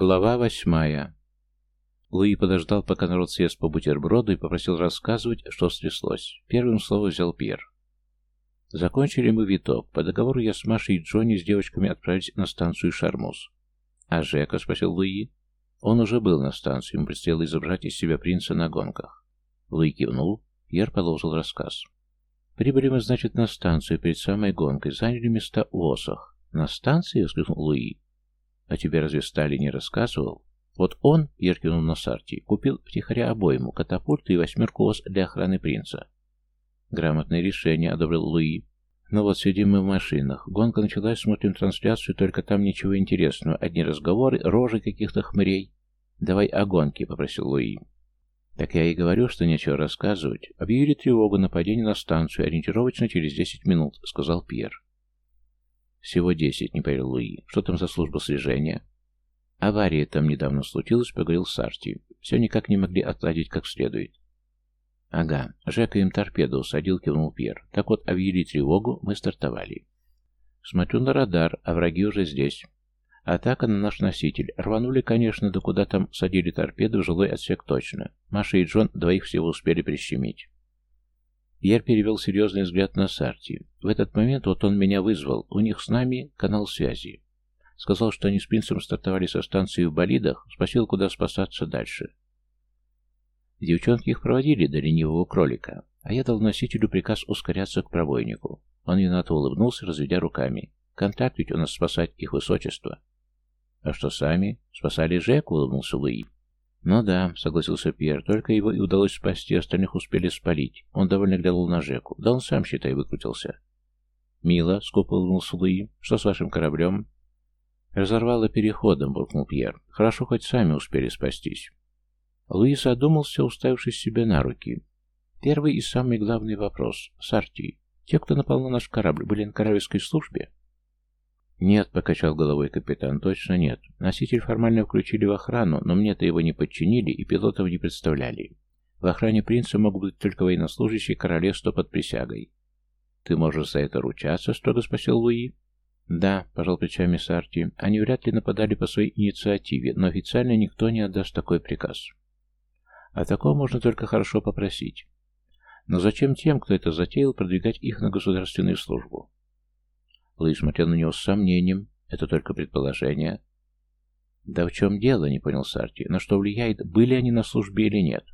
Глава восьмая. Луи подождал, пока народ съест по бутерброду и попросил рассказывать, что стряслось. Первым слово взял Пьер. Закончили мы виток. По договору я с Машей и Джонни с девочками отправились на станцию Шармуз. «А Жека?» — спросил Луи. Он уже был на станции, ему предстояло изображать из себя принца на гонках. Луи кивнул, Пьер продолжил рассказ. «Прибыли мы, значит, на станцию перед самой гонкой, заняли места в осах». «На станции?» — воскликнул Луи. «А тебе разве Стали не рассказывал?» Вот он, Пьер кивнул на Сарти, купил втихаря обойму, катапульты и восьмерку ос для охраны принца. Грамотное решение, одобрил Луи. Ну вот сидим мы в машинах. Гонка началась, смотрим трансляцию, только там ничего интересного. Одни разговоры, рожи каких-то хмырей. Давай о гонке, попросил Луи. Так я и говорю, что нечего рассказывать. Объявили тревогу нападения на станцию, ориентировочно через десять минут, сказал Пьер. Всего десять, не поверил Луи. Что там за служба слежения? Авария там недавно случилась, поговорил Сарти. Все никак не могли отладить как следует. «Ага, Жека им торпеду усадил», — кивнул Пьер. «Так вот, объявили тревогу, мы стартовали». «Смотрю на радар, а враги уже здесь». Атака на наш носитель. Рванули, конечно, да куда там садили торпеду, в жилой отсек точно. Маша и Джон двоих всего успели прищемить. Пьер перевел серьезный взгляд на Сарти. В этот момент вот он меня вызвал. У них с нами канал связи. Сказал, что они с принцем стартовали со станции в болидах, спросил, куда спасаться дальше. Девчонки их проводили до ленивого кролика, а я дал носителю приказ ускоряться к пробойнику. Он виновато улыбнулся, разведя руками. Контакт ведь у нас спасать их высочество. А что сами? Спасали Жеку, улыбнулся Луи. «Ну да», — согласился Пьер, — «только его и удалось спасти, остальных успели спалить. Он довольно глянул на Жеку. Да он сам, считай, выкрутился». «Мило», — скупо улыбнулся Луи, — «что с вашим кораблем?» «Разорвало переходом», — буркнул Пьер. «Хорошо, хоть сами успели спастись». Луис задумался, уставившись себе на руки. Первый и самый главный вопрос. Сарти, те, кто напал на наш корабль, были на королевской службе? Нет, покачал головой капитан, точно нет. Носитель формально включили в охрану, но мне-то его не подчинили и пилотов не представляли. В охране принца могут быть только военнослужащие королевства под присягой. Ты можешь за это ручаться, строго спросил Луи. Да, пожал плечами Сарти, они вряд ли нападали по своей инициативе, но официально никто не отдаст такой приказ. О таком можно только хорошо попросить. Но зачем тем, кто это затеял, продвигать их на государственную службу? Луи смотрел на него с сомнением. Это только предположение. Да в чем дело, не понял Сарти. На что влияет, были они на службе или нет?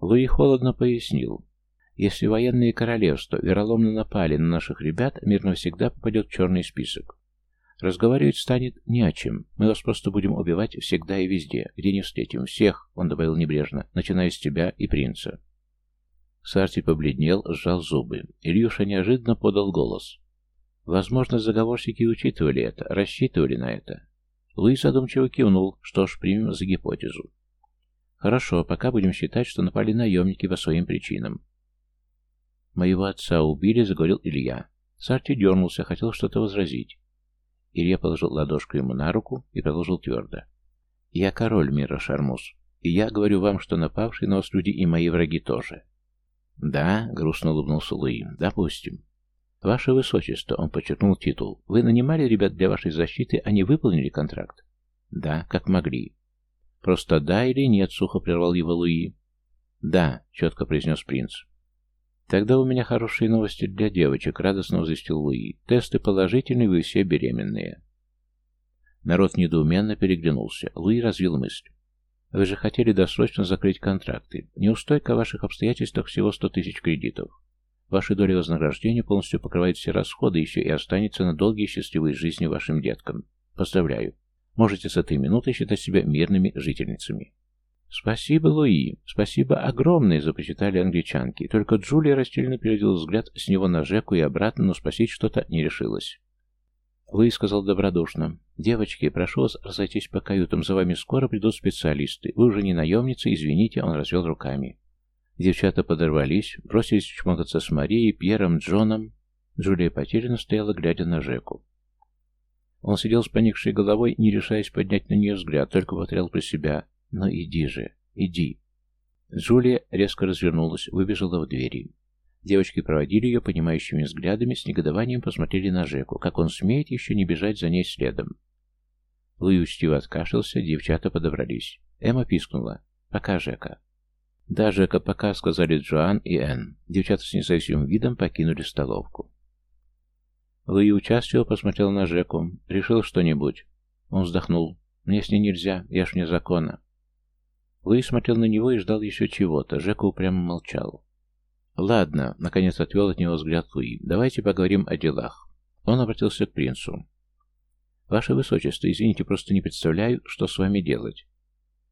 Луи холодно пояснил. Если военные королевства вероломно напали на наших ребят, мир навсегда попадет в черный список. Разговаривать станет не о чем. Мы вас просто будем убивать всегда и везде, где не встретим. Всех, он добавил небрежно, начиная с тебя и принца. Сарти побледнел, сжал зубы. Ильюша неожиданно подал голос. Возможно, заговорщики учитывали это, рассчитывали на это. Луи задумчиво кивнул, что ж, примем за гипотезу. Хорошо, пока будем считать, что напали наемники по своим причинам. Моего отца убили, заговорил Илья. Сарти дернулся, хотел что-то возразить. Илья положил ладошку ему на руку и продолжил твердо. «Я король мира, Шармуз, и я говорю вам, что напавшие на вас люди и мои враги тоже». «Да», — грустно улыбнулся Луи, — «допустим». «Ваше Высочество», — он подчеркнул титул, — «вы нанимали ребят для вашей защиты, они выполнили контракт?» «Да, как могли». «Просто да или нет?» — сухо прервал его Луи. «Да», — четко произнес принц. «Тогда у меня хорошие новости для девочек», — радостно возвестил Луи. «Тесты положительные, вы все беременные». Народ недоуменно переглянулся. Луи развил мысль. «Вы же хотели досрочно закрыть контракты. Неустойка в ваших обстоятельствах всего сто тысяч кредитов. Ваша доля вознаграждения полностью покрывает все расходы, еще и останется на долгие счастливые жизни вашим деткам. Поздравляю. Можете с этой минуты считать себя мирными жительницами». «Спасибо, Луи, спасибо огромное!» — започитали англичанки. Только Джулия растерянно переводила взгляд с него на Жеку и обратно, но спросить что-то не решилась. Луи сказал добродушно. «Девочки, прошу вас разойтись по каютам, за вами скоро придут специалисты. Вы уже не наемницы, извините», — он развел руками. Девчата подорвались, бросились чмокаться с Марией, Пьером, Джоном. Джулия потерянно стояла, глядя на Жеку. Он сидел с поникшей головой, не решаясь поднять на нее взгляд, только повторял про себя «Ну иди же, иди». Джулия резко развернулась, выбежала в двери. Девочки проводили ее понимающими взглядами, с негодованием посмотрели на Жеку, как он смеет еще не бежать за ней следом. Луи учтиво откашлялся, девчата подобрались. Эмма пискнула. «Пока, Жека». «Да, Жека, пока», — сказали Джоан и Энн. Девчата с независимым видом покинули столовку. Луи участливо посмотрел на Жеку. «Решил что-нибудь?» Он вздохнул. «Мне с ней нельзя, я ж вне закона». Луи смотрел на него и ждал еще чего-то. Жека упрямо молчал. «Ладно», — наконец отвел от него взгляд Луи. «Давайте поговорим о делах». Он обратился к принцу. «Ваше Высочество, извините, просто не представляю, что с вами делать.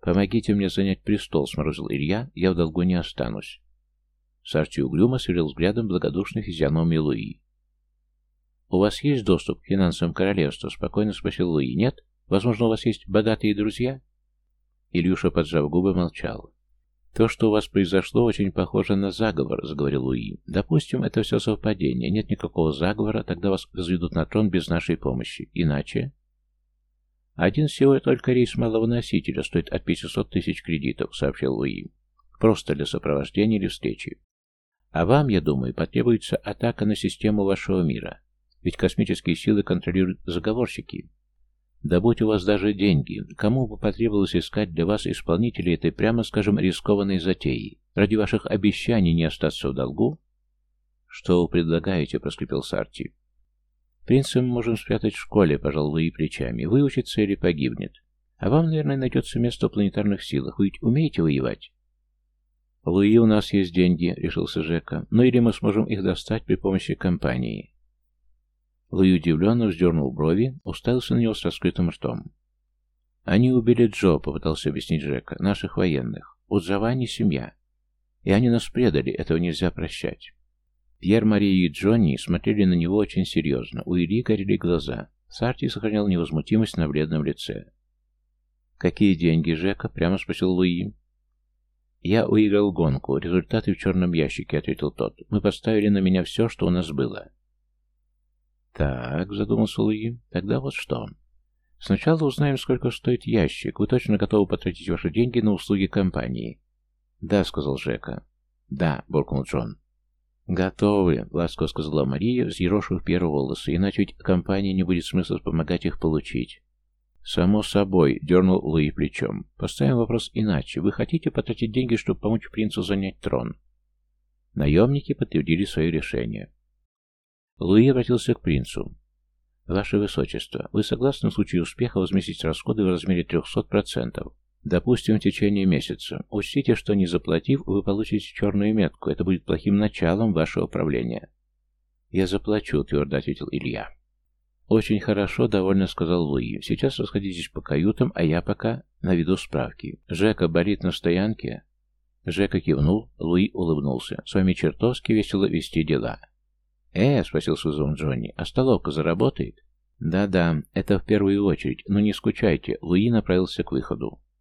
Помогите мне занять престол», — сморозил Илья, — «я в долгу не останусь». Сарти угрюмо сверлил взглядом благодушной физиономии Луи. «У вас есть доступ к финансам королевства?» — спокойно спросил Луи. «Нет? Возможно, у вас есть богатые друзья?» Ильюша, поджав губы, молчал. «То, что у вас произошло, очень похоже на заговор», — заговорил Луи. «Допустим, это все совпадение. Нет никакого заговора, тогда вас разведут на трон без нашей помощи. Иначе...» «Один всего только рейс малого носителя стоит от 500 тысяч кредитов», — сообщил Луи. «Просто для сопровождения или встречи. А вам, я думаю, потребуется атака на систему вашего мира. Ведь космические силы контролируют заговорщики. Да будь у вас даже деньги, кому бы потребовалось искать для вас исполнителей этой, прямо скажем, рискованной затеи? Ради ваших обещаний не остаться в долгу? Что вы предлагаете, проскрипел Сарти. Принца мы можем спрятать в школе, пожал Луи плечами. Выучится или погибнет. А вам, наверное, найдется место в планетарных силах. Вы ведь умеете воевать? Луи, у нас есть деньги, решился Жека. Ну или мы сможем их достать при помощи компании. Луи удивленно вздернул брови, уставился на него с раскрытым ртом. «Они убили Джо», — попытался объяснить Джека, — «наших военных. У Джованни семья. И они нас предали, этого нельзя прощать». Пьер, Мария и Джонни смотрели на него очень серьезно. У Ильи горели глаза. Сарти сохранял невозмутимость на бледном лице. «Какие деньги, Жека?» — прямо спросил Луи. «Я выиграл гонку. Результаты в черном ящике», — ответил тот. «Мы поставили на меня все, что у нас было. «Так», — задумался Луи, — «тогда вот что. Сначала узнаем, сколько стоит ящик. Вы точно готовы потратить ваши деньги на услуги компании?» «Да», — сказал Жека. «Да», — буркнул Джон. «Готовы», — ласково сказала Мария, взъерошив первые волосы, «иначе ведь компании не будет смысла помогать их получить». «Само собой», — дернул Луи плечом. «Поставим вопрос иначе. Вы хотите потратить деньги, чтобы помочь принцу занять трон?» Наемники подтвердили свое решение. Луи обратился к принцу. «Ваше Высочество, вы согласны в случае успеха возместить расходы в размере 300%? Допустим, в течение месяца. Учтите, что не заплатив, вы получите черную метку. Это будет плохим началом вашего правления». «Я заплачу», — твердо ответил Илья. «Очень хорошо», — довольно сказал Луи. «Сейчас расходитесь по каютам, а я пока наведу справки. Жека болит на стоянке?» Жека кивнул, Луи улыбнулся. «С вами чертовски весело вести дела». «Э?» — спросил с вызовом Джонни. «А столовка заработает?» «Да-да, это в первую очередь, но не скучайте». Луи направился к выходу.